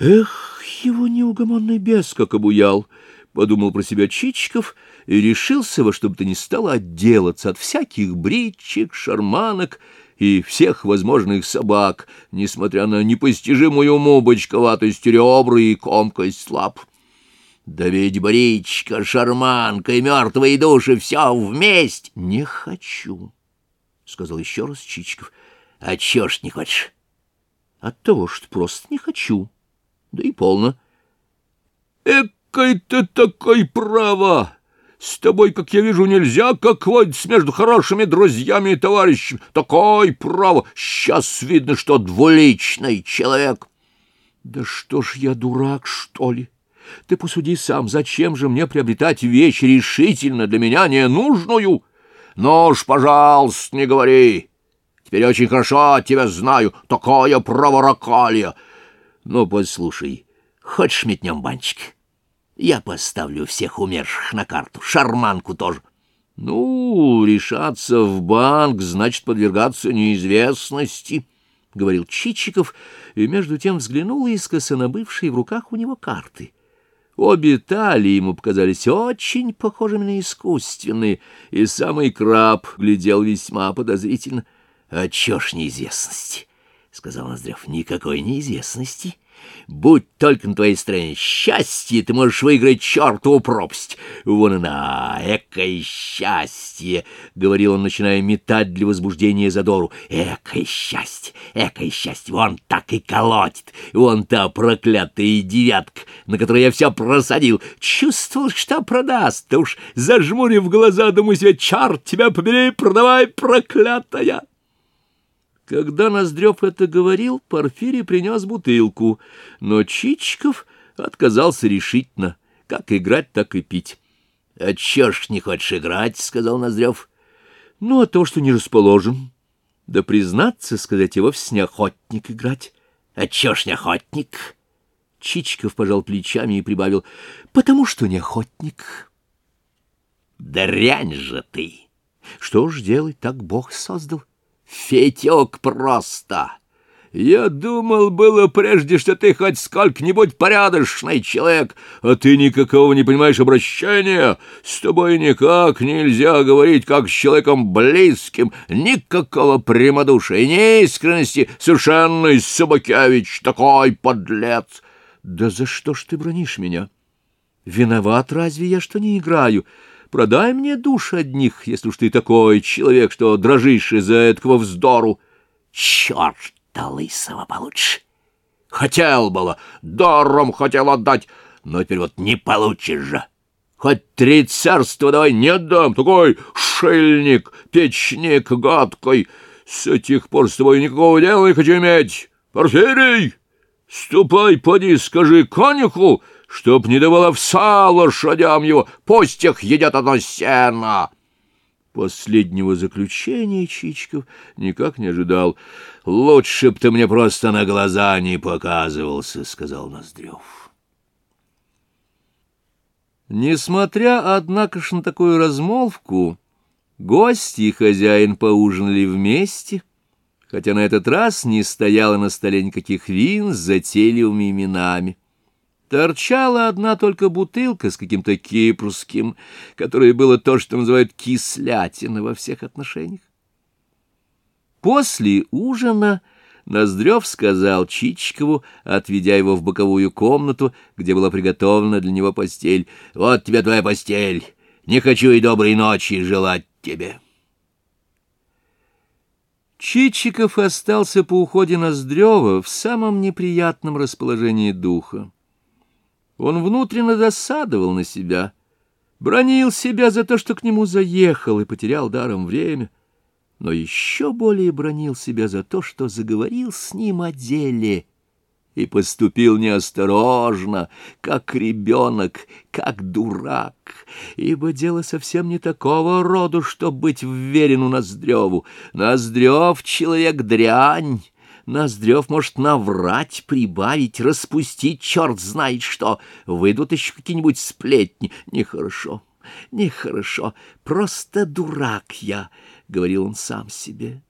Эх, его неугомонный бес как обуял! — подумал про себя Чичиков и решился во что бы то ни стало отделаться от всяких бричек, шарманок и всех возможных собак, несмотря на непостижимую уму бочковатость ребра и комкость лап. Да ведь бричка, шарманка и мертвые души — все вместе. — Не хочу, — сказал еще раз Чичиков. — А чё ж не хочешь? — От того, что просто не хочу. Да и полно. — Экой ты такой право! С тобой, как я вижу, нельзя, как водится, между хорошими друзьями и товарищами. Такой право! Сейчас видно, что двуличный человек. — Да что ж я дурак, что ли? Ты посуди сам, зачем же мне приобретать вещь решительно для меня ненужную? Ну уж, пожалуйста, не говори. Теперь очень хорошо тебя знаю. Такое праворакалие. Ну, послушай, хочешь метнем банчик? Я поставлю всех умерших на карту, шарманку тоже. Ну, решаться в банк, значит, подвергаться неизвестности, — говорил Чичиков, и между тем взглянул искоса на бывшие в руках у него карты. Обе талии ему показались очень похожими на искусственные, и самый краб глядел весьма подозрительно. — А чё ж неизвестности? — сказал Ноздрев. — Никакой неизвестности. Будь только на твоей стороне счастье, ты можешь выиграть чертову пропасть. Вон она, экое счастье, — говорил он, начиная метать для возбуждения задору. Экое счастье, экое счастье, вон так и колотит. Вон та проклятая девятка, на которой я все просадил. Чувствовал, что продаст, ты уж зажмурив глаза, думаю себе, чарт тебя побери, продавай, проклятая. Когда Ноздрев это говорил, Порфирий принес бутылку, но Чичиков отказался решительно, как играть, так и пить. — А чё ж не хочешь играть? — сказал Ноздрев. — Ну, а то, что не расположен. Да, признаться, сказать, и вовсе не охотник играть. — А чё ж не охотник? Чичиков пожал плечами и прибавил. — Потому что не охотник. — Дрянь же ты! Что ж делать, так Бог создал. Фетек просто. Я думал было прежде, что ты хоть сколько-нибудь порядочный человек, а ты никакого не понимаешь обращения. С тобой никак нельзя говорить, как с человеком близким. Никакого прямодушия, ни искренности. Совершенный Собакевич, такой подлец. Да за что ж ты бронишь меня? Виноват разве я, что не играю?» Продай мне душ одних, если уж ты такой человек, что дрожишь из-за этого вздору. Черта лысого получишь. Хотел было, даром хотел отдать, но теперь вот не получишь же. Хоть три царства давай не отдам, такой шельник, печник гадкой. С этих пор с тобой никакого дела не хочу иметь. Порфирий, ступай, поди, скажи конюху, чтоб не давала овса лошадям его, пусть их едят одно сено. Последнего заключения Чичиков никак не ожидал. «Лучше б ты мне просто на глаза не показывался», — сказал Ноздрев. Несмотря, однако ж, на такую размолвку, гости и хозяин поужинали вместе, хотя на этот раз не стояло на столе никаких вин с затейливыми именами. Торчала одна только бутылка с каким-то кипрским, которое было то, что называют кислятина во всех отношениях. После ужина Ноздрев сказал Чичикову, отведя его в боковую комнату, где была приготовлена для него постель, «Вот тебе твоя постель, не хочу и доброй ночи желать тебе». Чичиков остался по уходе Ноздрева в самом неприятном расположении духа. Он внутренно досадовал на себя, бронил себя за то, что к нему заехал и потерял даром время, но еще более бронил себя за то, что заговорил с ним о деле и поступил неосторожно, как ребенок, как дурак, ибо дело совсем не такого рода, чтобы быть вверен у Ноздреву. Ноздрев — человек дрянь, Ноздрев может наврать, прибавить, распустить, черт знает что. Выйдут еще какие-нибудь сплетни. Нехорошо, нехорошо. Просто дурак я, — говорил он сам себе.